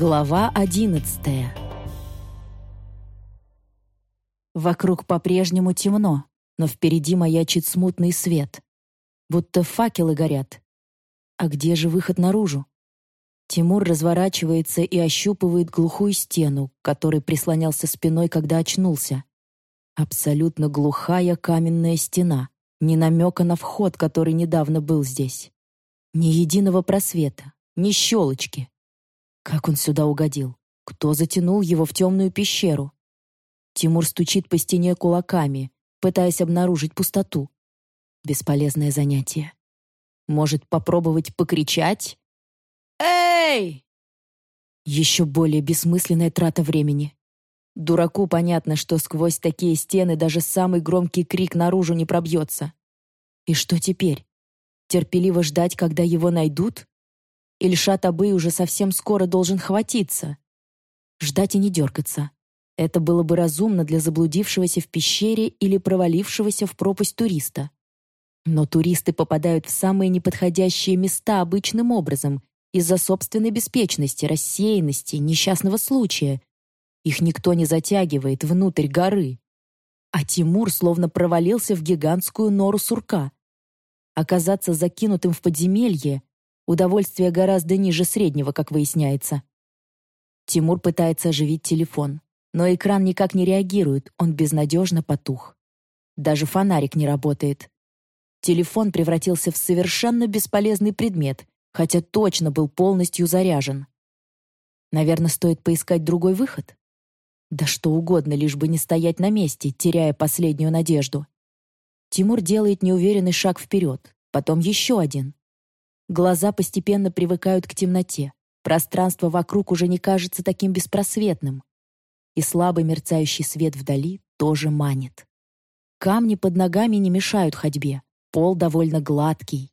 Глава одиннадцатая Вокруг по-прежнему темно, но впереди маячит смутный свет. Будто факелы горят. А где же выход наружу? Тимур разворачивается и ощупывает глухую стену, которой прислонялся спиной, когда очнулся. Абсолютно глухая каменная стена, ни намека на вход, который недавно был здесь. Ни единого просвета, ни щелочки. Как он сюда угодил? Кто затянул его в темную пещеру? Тимур стучит по стене кулаками, пытаясь обнаружить пустоту. Бесполезное занятие. Может, попробовать покричать? «Эй!» Еще более бессмысленная трата времени. Дураку понятно, что сквозь такие стены даже самый громкий крик наружу не пробьется. И что теперь? Терпеливо ждать, когда его найдут? Ильшат Абы уже совсем скоро должен хватиться. Ждать и не дергаться. Это было бы разумно для заблудившегося в пещере или провалившегося в пропасть туриста. Но туристы попадают в самые неподходящие места обычным образом из-за собственной беспечности, рассеянности, несчастного случая, их никто не затягивает внутрь горы. А Тимур словно провалился в гигантскую нору сурка. Оказаться закинутым в подземелье — удовольствие гораздо ниже среднего, как выясняется. Тимур пытается оживить телефон, но экран никак не реагирует, он безнадежно потух. Даже фонарик не работает. Телефон превратился в совершенно бесполезный предмет, хотя точно был полностью заряжен. Наверное, стоит поискать другой выход? Да что угодно, лишь бы не стоять на месте, теряя последнюю надежду. Тимур делает неуверенный шаг вперед, потом еще один. Глаза постепенно привыкают к темноте. Пространство вокруг уже не кажется таким беспросветным. И слабый мерцающий свет вдали тоже манит. Камни под ногами не мешают ходьбе. Пол довольно гладкий.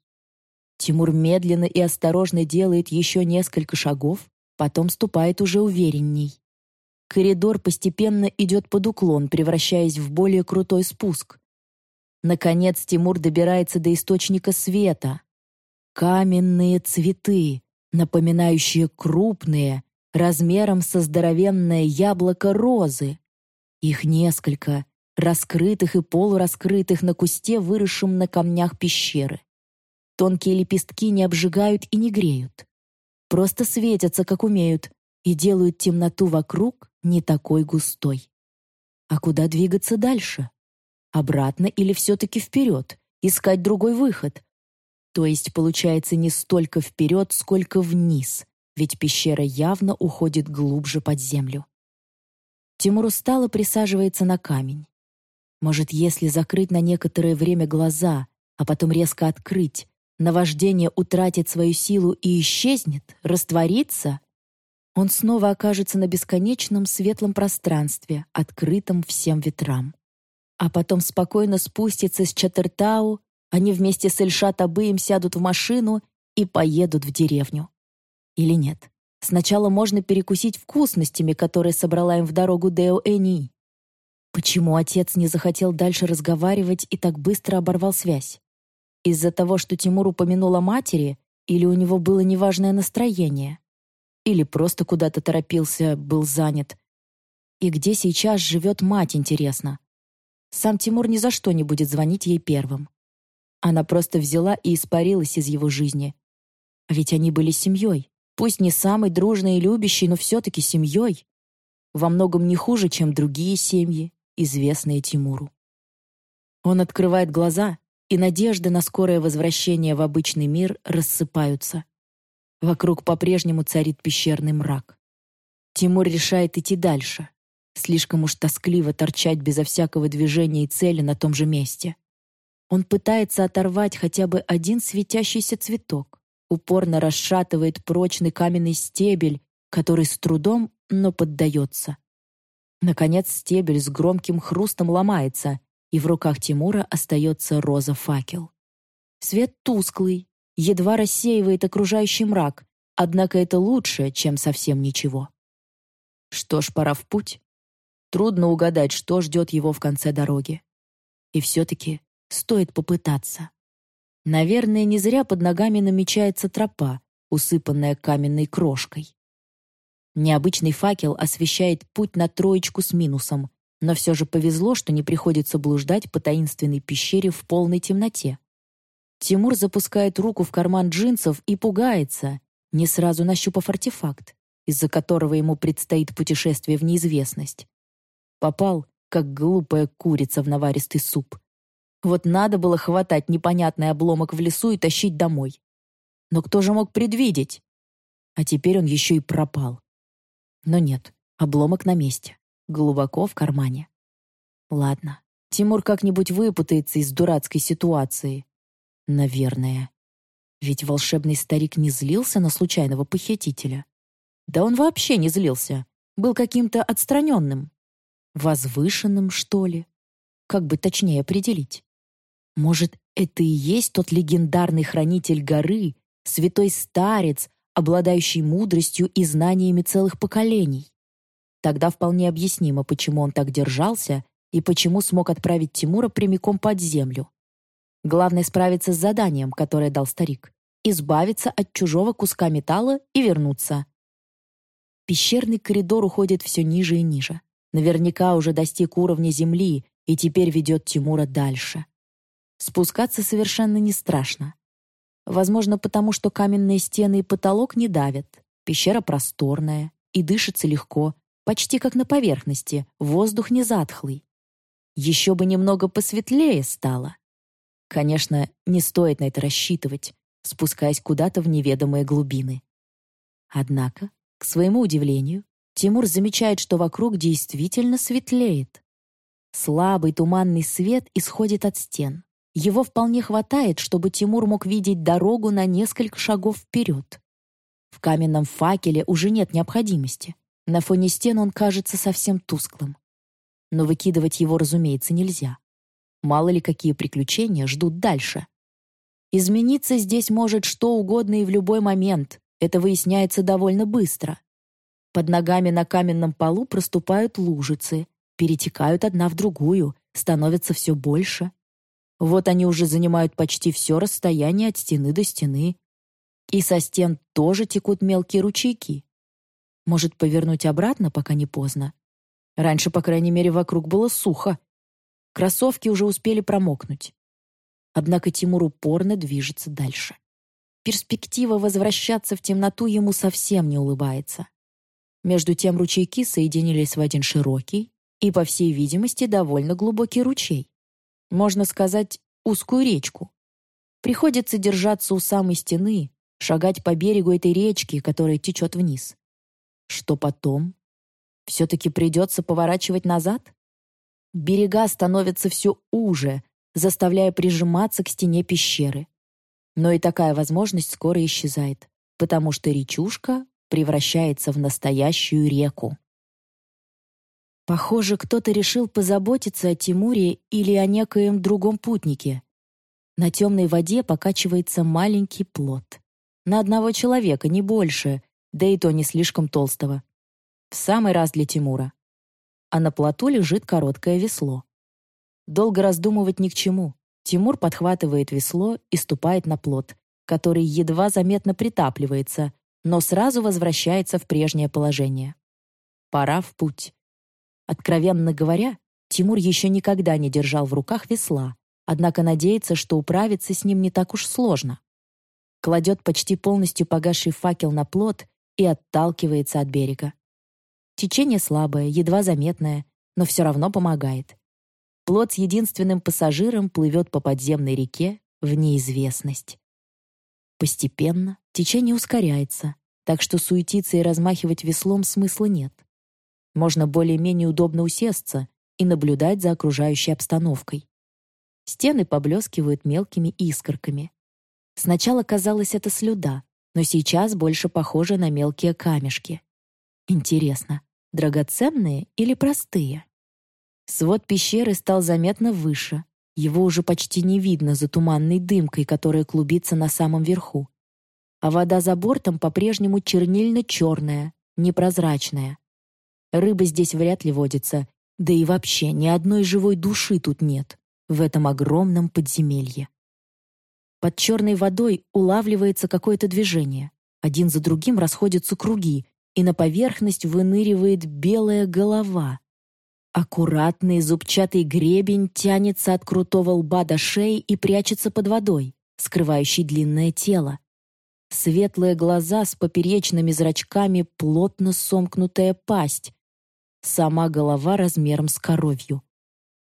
Тимур медленно и осторожно делает еще несколько шагов, потом ступает уже уверенней. Коридор постепенно идет под уклон, превращаясь в более крутой спуск. Наконец Тимур добирается до источника света. Каменные цветы, напоминающие крупные, размером со здоровенное яблоко розы. Их несколько, раскрытых и полураскрытых на кусте, выросшем на камнях пещеры. Тонкие лепестки не обжигают и не греют. Просто светятся, как умеют, и делают темноту вокруг не такой густой. А куда двигаться дальше? Обратно или все-таки вперед? Искать другой выход? То есть получается не столько вперед, сколько вниз, ведь пещера явно уходит глубже под землю. Тимур устало присаживается на камень. Может, если закрыть на некоторое время глаза, а потом резко открыть, наваждение утратит свою силу и исчезнет, растворится? он снова окажется на бесконечном светлом пространстве, открытом всем ветрам. А потом спокойно спустится с Чатертау, они вместе с Эльшат Абыем сядут в машину и поедут в деревню. Или нет? Сначала можно перекусить вкусностями, которые собрала им в дорогу Део Эни. Почему отец не захотел дальше разговаривать и так быстро оборвал связь? Из-за того, что Тимур упомянул о матери, или у него было неважное настроение? Или просто куда-то торопился, был занят. И где сейчас живет мать, интересно? Сам Тимур ни за что не будет звонить ей первым. Она просто взяла и испарилась из его жизни. А ведь они были семьей. Пусть не самой дружной и любящей, но все-таки семьей. Во многом не хуже, чем другие семьи, известные Тимуру. Он открывает глаза, и надежды на скорое возвращение в обычный мир рассыпаются. Вокруг по-прежнему царит пещерный мрак. Тимур решает идти дальше. Слишком уж тоскливо торчать безо всякого движения и цели на том же месте. Он пытается оторвать хотя бы один светящийся цветок, упорно расшатывает прочный каменный стебель, который с трудом, но поддается. Наконец стебель с громким хрустом ломается, и в руках Тимура остается роза-факел. Свет тусклый, едва рассеивает окружающий мрак, однако это лучше, чем совсем ничего. Что ж, пора в путь. Трудно угадать, что ждет его в конце дороги. И все-таки стоит попытаться. Наверное, не зря под ногами намечается тропа, усыпанная каменной крошкой. Необычный факел освещает путь на троечку с минусом, но все же повезло, что не приходится блуждать по таинственной пещере в полной темноте. Тимур запускает руку в карман джинсов и пугается, не сразу нащупав артефакт, из-за которого ему предстоит путешествие в неизвестность. Попал, как глупая курица в наваристый суп. Вот надо было хватать непонятный обломок в лесу и тащить домой. Но кто же мог предвидеть? А теперь он еще и пропал. Но нет, обломок на месте, глубоко в кармане. Ладно, Тимур как-нибудь выпутается из дурацкой ситуации. Наверное. Ведь волшебный старик не злился на случайного похитителя. Да он вообще не злился, был каким-то отстраненным. Возвышенным, что ли? Как бы точнее определить? Может, это и есть тот легендарный хранитель горы, святой старец, обладающий мудростью и знаниями целых поколений. Тогда вполне объяснимо, почему он так держался и почему смог отправить Тимура прямиком под землю. Главное справиться с заданием, которое дал старик. Избавиться от чужого куска металла и вернуться. Пещерный коридор уходит все ниже и ниже. Наверняка уже достиг уровня земли и теперь ведет Тимура дальше. Спускаться совершенно не страшно. Возможно, потому что каменные стены и потолок не давят. Пещера просторная и дышится легко, почти как на поверхности, воздух не затхлый. Еще бы немного посветлее стало. Конечно, не стоит на это рассчитывать, спускаясь куда-то в неведомые глубины. Однако, к своему удивлению, Тимур замечает, что вокруг действительно светлеет. Слабый туманный свет исходит от стен. Его вполне хватает, чтобы Тимур мог видеть дорогу на несколько шагов вперед. В каменном факеле уже нет необходимости. На фоне стен он кажется совсем тусклым. Но выкидывать его, разумеется, нельзя. Мало ли какие приключения ждут дальше. Измениться здесь может что угодно и в любой момент. Это выясняется довольно быстро. Под ногами на каменном полу проступают лужицы, перетекают одна в другую, становятся все больше. Вот они уже занимают почти все расстояние от стены до стены. И со стен тоже текут мелкие ручейки. Может, повернуть обратно, пока не поздно? Раньше, по крайней мере, вокруг было сухо. Кроссовки уже успели промокнуть. Однако Тимур упорно движется дальше. Перспектива возвращаться в темноту ему совсем не улыбается. Между тем ручейки соединились в один широкий и, по всей видимости, довольно глубокий ручей можно сказать, узкую речку. Приходится держаться у самой стены, шагать по берегу этой речки, которая течет вниз. Что потом? Все-таки придется поворачивать назад? Берега становятся все уже, заставляя прижиматься к стене пещеры. Но и такая возможность скоро исчезает, потому что речушка превращается в настоящую реку. Похоже, кто-то решил позаботиться о Тимуре или о некоем другом путнике. На темной воде покачивается маленький плот. На одного человека, не больше, да и то не слишком толстого. В самый раз для Тимура. А на плоту лежит короткое весло. Долго раздумывать ни к чему. Тимур подхватывает весло и ступает на плот, который едва заметно притапливается, но сразу возвращается в прежнее положение. Пора в путь. Откровенно говоря, Тимур еще никогда не держал в руках весла, однако надеется, что управиться с ним не так уж сложно. Кладет почти полностью погасший факел на плот и отталкивается от берега. Течение слабое, едва заметное, но все равно помогает. Плот с единственным пассажиром плывет по подземной реке в неизвестность. Постепенно течение ускоряется, так что суетиться и размахивать веслом смысла нет. Можно более-менее удобно усесться и наблюдать за окружающей обстановкой. Стены поблескивают мелкими искорками. Сначала казалось это слюда, но сейчас больше похоже на мелкие камешки. Интересно, драгоценные или простые? Свод пещеры стал заметно выше. Его уже почти не видно за туманной дымкой, которая клубится на самом верху. А вода за бортом по-прежнему чернильно-черная, непрозрачная. Рыба здесь вряд ли водится, да и вообще ни одной живой души тут нет, в этом огромном подземелье. Под черной водой улавливается какое-то движение. Один за другим расходятся круги, и на поверхность выныривает белая голова. Аккуратный зубчатый гребень тянется от крутого лба до шеи и прячется под водой, скрывающей длинное тело. Светлые глаза с поперечными зрачками, плотно сомкнутая пасть. Сама голова размером с коровью.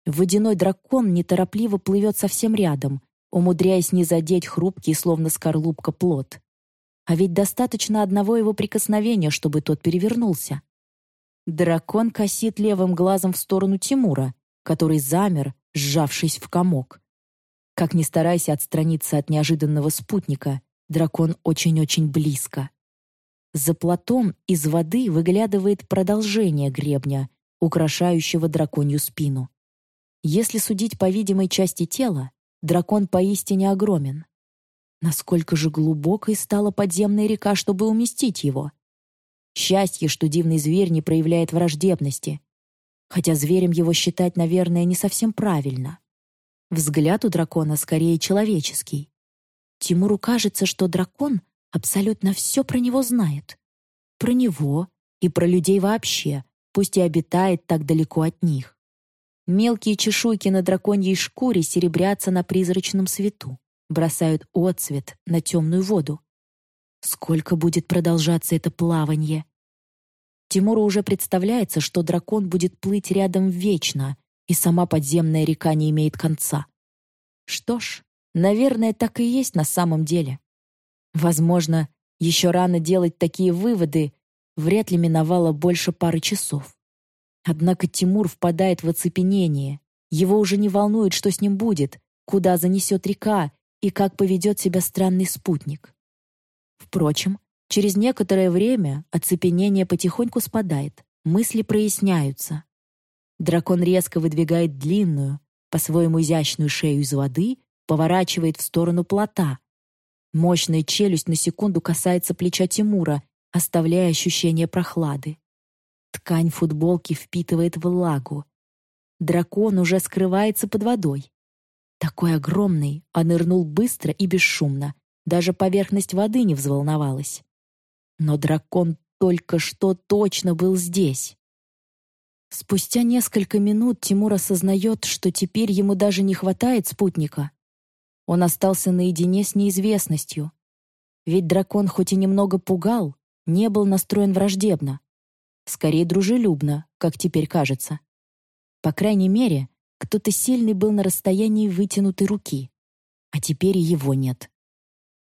Водяной дракон неторопливо плывет совсем рядом, умудряясь не задеть хрупкий, словно скорлупка, плод. А ведь достаточно одного его прикосновения, чтобы тот перевернулся. Дракон косит левым глазом в сторону Тимура, который замер, сжавшись в комок. Как ни старайся отстраниться от неожиданного спутника, дракон очень-очень близко. За платом из воды выглядывает продолжение гребня, украшающего драконью спину. Если судить по видимой части тела, дракон поистине огромен. Насколько же глубокой стала подземная река, чтобы уместить его? Счастье, что дивный зверь не проявляет враждебности. Хотя зверем его считать, наверное, не совсем правильно. Взгляд у дракона скорее человеческий. Тимуру кажется, что дракон абсолютно все про него знает. Про него и про людей вообще, пусть и обитает так далеко от них. Мелкие чешуйки на драконьей шкуре серебрятся на призрачном свету, бросают отцвет на темную воду. Сколько будет продолжаться это плавание? Тимуру уже представляется, что дракон будет плыть рядом вечно, и сама подземная река не имеет конца. Что ж, наверное, так и есть на самом деле. Возможно, еще рано делать такие выводы, вряд ли миновало больше пары часов. Однако Тимур впадает в оцепенение. Его уже не волнует, что с ним будет, куда занесет река и как поведет себя странный спутник. Впрочем, через некоторое время оцепенение потихоньку спадает, мысли проясняются. Дракон резко выдвигает длинную, по-своему изящную шею из воды, поворачивает в сторону плота. Мощная челюсть на секунду касается плеча Тимура, оставляя ощущение прохлады. Ткань футболки впитывает влагу. Дракон уже скрывается под водой. Такой огромный, а нырнул быстро и бесшумно. Даже поверхность воды не взволновалась. Но дракон только что точно был здесь. Спустя несколько минут Тимур осознает, что теперь ему даже не хватает спутника. Он остался наедине с неизвестностью. Ведь дракон хоть и немного пугал, не был настроен враждебно. Скорее дружелюбно, как теперь кажется. По крайней мере, кто-то сильный был на расстоянии вытянутой руки. А теперь и его нет.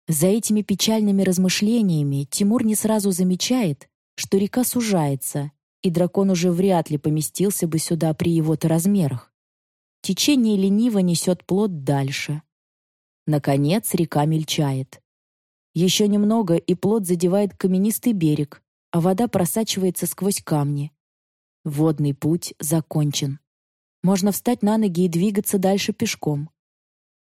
За этими печальными размышлениями Тимур не сразу замечает, что река сужается, и дракон уже вряд ли поместился бы сюда при его-то размерах. Течение лениво несет плод дальше. Наконец река мельчает. Еще немного, и плод задевает каменистый берег, а вода просачивается сквозь камни. Водный путь закончен. Можно встать на ноги и двигаться дальше пешком.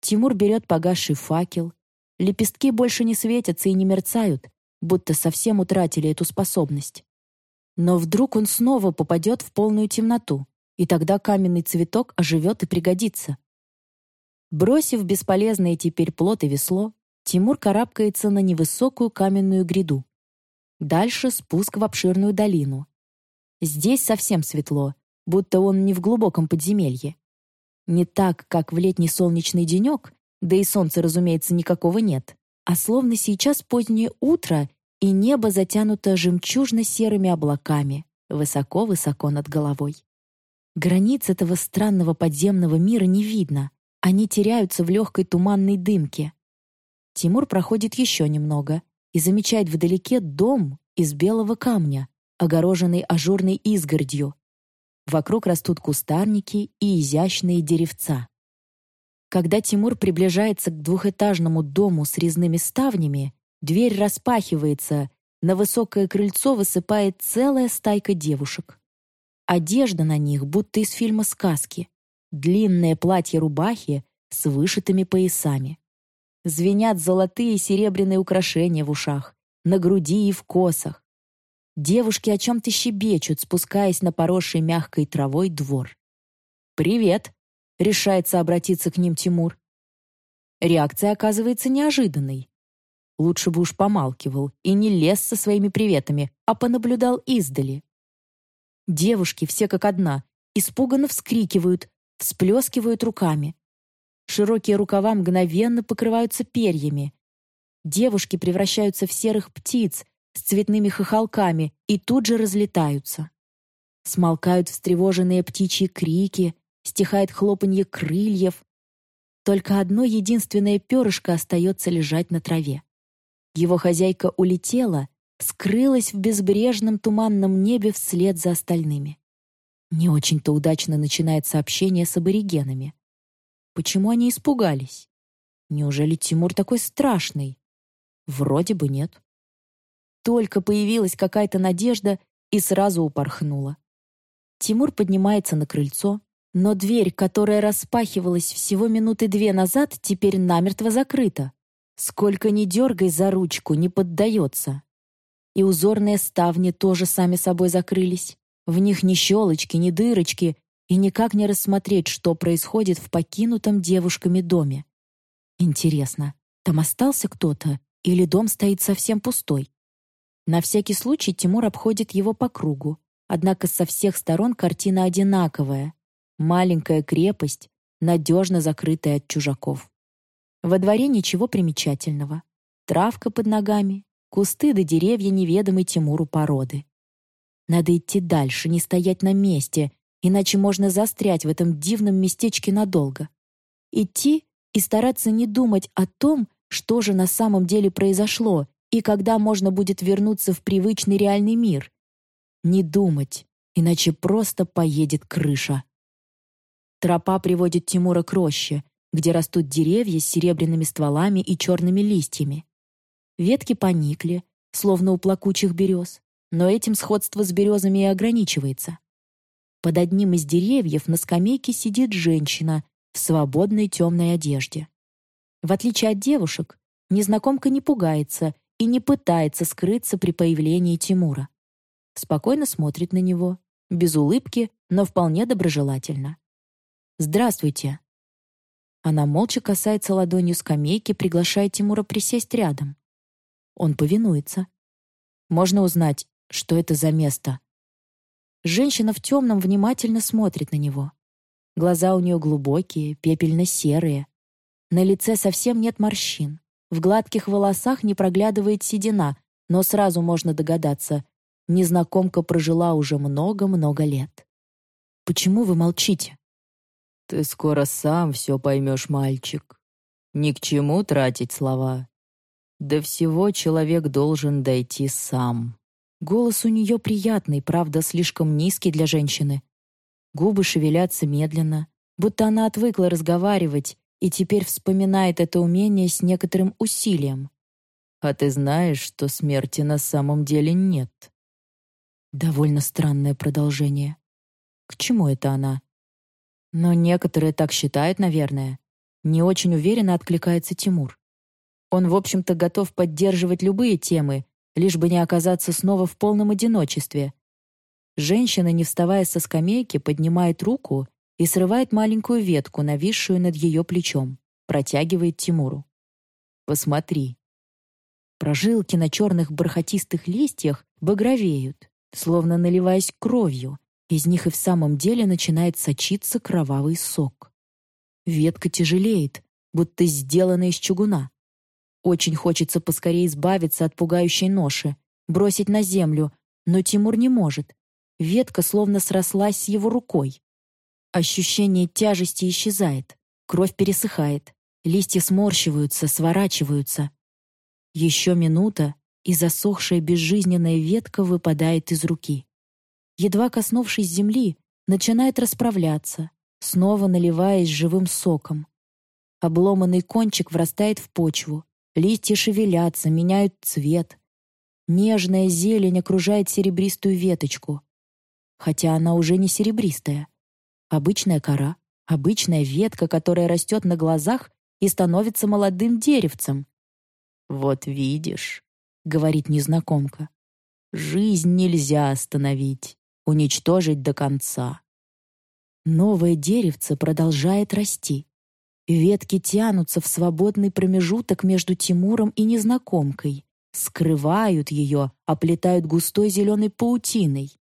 Тимур берет погасший факел. Лепестки больше не светятся и не мерцают, будто совсем утратили эту способность. Но вдруг он снова попадет в полную темноту, и тогда каменный цветок оживет и пригодится. Бросив бесполезное теперь плот и весло, Тимур карабкается на невысокую каменную гряду. Дальше спуск в обширную долину. Здесь совсем светло, будто он не в глубоком подземелье. Не так, как в летний солнечный денек, да и солнца, разумеется, никакого нет, а словно сейчас позднее утро, и небо затянуто жемчужно-серыми облаками, высоко-высоко над головой. Границ этого странного подземного мира не видно, они теряются в легкой туманной дымке. Тимур проходит еще немного, и замечает вдалеке дом из белого камня, огороженный ажурной изгородью. Вокруг растут кустарники и изящные деревца. Когда Тимур приближается к двухэтажному дому с резными ставнями, дверь распахивается, на высокое крыльцо высыпает целая стайка девушек. Одежда на них будто из фильма сказки. Длинное платье-рубахи с вышитыми поясами. Звенят золотые и серебряные украшения в ушах, на груди и в косах. Девушки о чем-то щебечут, спускаясь на поросший мягкой травой двор. «Привет!» — решается обратиться к ним Тимур. Реакция оказывается неожиданной. Лучше бы уж помалкивал и не лез со своими приветами, а понаблюдал издали. Девушки, все как одна, испуганно вскрикивают, всплескивают руками. Широкие рукава мгновенно покрываются перьями. Девушки превращаются в серых птиц с цветными хохолками и тут же разлетаются. Смолкают встревоженные птичьи крики, стихает хлопанье крыльев. Только одно единственное перышко остается лежать на траве. Его хозяйка улетела, скрылась в безбрежном туманном небе вслед за остальными. Не очень-то удачно начинает сообщение с аборигенами. Почему они испугались? Неужели Тимур такой страшный? Вроде бы нет. Только появилась какая-то надежда и сразу упорхнула. Тимур поднимается на крыльцо, но дверь, которая распахивалась всего минуты две назад, теперь намертво закрыта. Сколько ни дергай за ручку, не поддается. И узорные ставни тоже сами собой закрылись. В них ни щелочки, ни дырочки, и никак не рассмотреть, что происходит в покинутом девушками доме. Интересно, там остался кто-то или дом стоит совсем пустой? На всякий случай Тимур обходит его по кругу, однако со всех сторон картина одинаковая. Маленькая крепость, надежно закрытая от чужаков. Во дворе ничего примечательного. Травка под ногами, кусты да деревья неведомой Тимуру породы. Надо идти дальше, не стоять на месте, иначе можно застрять в этом дивном местечке надолго. Идти и стараться не думать о том, что же на самом деле произошло и когда можно будет вернуться в привычный реальный мир. Не думать, иначе просто поедет крыша. Тропа приводит Тимура к роще, где растут деревья с серебряными стволами и черными листьями. Ветки поникли, словно у плакучих берез, но этим сходство с березами и ограничивается. Под одним из деревьев на скамейке сидит женщина в свободной темной одежде. В отличие от девушек, незнакомка не пугается и не пытается скрыться при появлении Тимура. Спокойно смотрит на него, без улыбки, но вполне доброжелательно. «Здравствуйте», она молча касается ладонью скамейки, приглашая Тимура присесть рядом. Он повинуется. Можно узнать, что это за место. Женщина в темном внимательно смотрит на него. Глаза у нее глубокие, пепельно-серые. На лице совсем нет морщин. В гладких волосах не проглядывает седина, но сразу можно догадаться, незнакомка прожила уже много-много лет. «Почему вы молчите?» Ты скоро сам все поймешь, мальчик. Ни к чему тратить слова. До всего человек должен дойти сам. Голос у нее приятный, правда, слишком низкий для женщины. Губы шевелятся медленно, будто она отвыкла разговаривать и теперь вспоминает это умение с некоторым усилием. А ты знаешь, что смерти на самом деле нет. Довольно странное продолжение. К чему это она? Но некоторые так считают, наверное. Не очень уверенно откликается Тимур. Он, в общем-то, готов поддерживать любые темы, лишь бы не оказаться снова в полном одиночестве. Женщина, не вставая со скамейки, поднимает руку и срывает маленькую ветку, нависшую над ее плечом, протягивает Тимуру. «Посмотри». Прожилки на черных бархатистых листьях багровеют, словно наливаясь кровью, из них и в самом деле начинает сочиться кровавый сок. Ветка тяжелеет, будто сделана из чугуна. Очень хочется поскорее избавиться от пугающей ноши, бросить на землю, но Тимур не может. Ветка словно срослась с его рукой. Ощущение тяжести исчезает, кровь пересыхает, листья сморщиваются, сворачиваются. Еще минута, и засохшая безжизненная ветка выпадает из руки едва коснувшись земли, начинает расправляться, снова наливаясь живым соком. Обломанный кончик врастает в почву, листья шевелятся, меняют цвет. Нежная зелень окружает серебристую веточку. Хотя она уже не серебристая. Обычная кора, обычная ветка, которая растет на глазах и становится молодым деревцем. «Вот видишь», — говорит незнакомка, — «жизнь нельзя остановить уничтожить до конца. Новое деревце продолжает расти. Ветки тянутся в свободный промежуток между Тимуром и незнакомкой, скрывают ее, оплетают густой зеленой паутиной.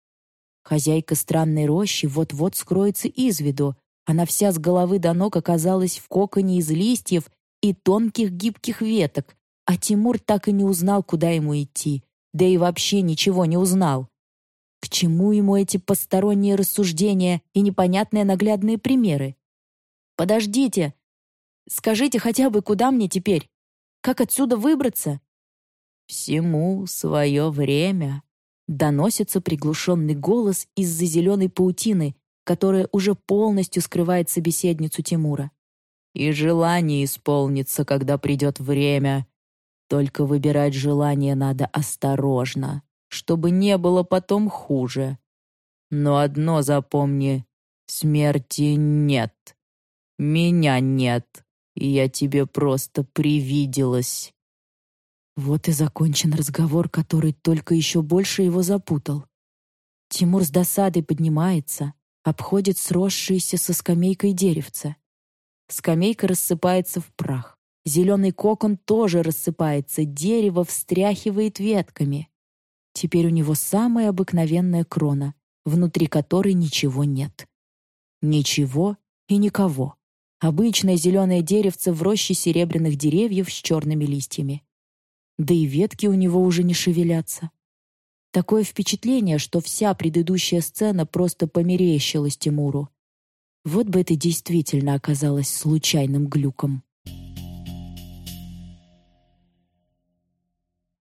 Хозяйка странной рощи вот-вот скроется из виду. Она вся с головы до ног оказалась в коконе из листьев и тонких гибких веток, а Тимур так и не узнал, куда ему идти, да и вообще ничего не узнал. К чему ему эти посторонние рассуждения и непонятные наглядные примеры? «Подождите! Скажите хотя бы, куда мне теперь? Как отсюда выбраться?» «Всему свое время», Доносится приглушенный голос из-за зеленой паутины, которая уже полностью скрывает собеседницу Тимура. «И желание исполнится, когда придет время. Только выбирать желание надо осторожно, чтобы не было потом хуже. Но одно запомни — смерти нет. Меня нет, я тебе просто привиделась». Вот и закончен разговор, который только еще больше его запутал. Тимур с досадой поднимается, обходит сросшиеся со скамейкой деревце. Скамейка рассыпается в прах. Зеленый кокон тоже рассыпается, дерево встряхивает ветками. Теперь у него самая обыкновенная крона, внутри которой ничего нет. Ничего и никого. Обычное зеленое деревце в роще серебряных деревьев с черными листьями да и ветки у него уже не шевелятся. Такое впечатление, что вся предыдущая сцена просто померещилась Тимуру. Вот бы это действительно оказалось случайным глюком.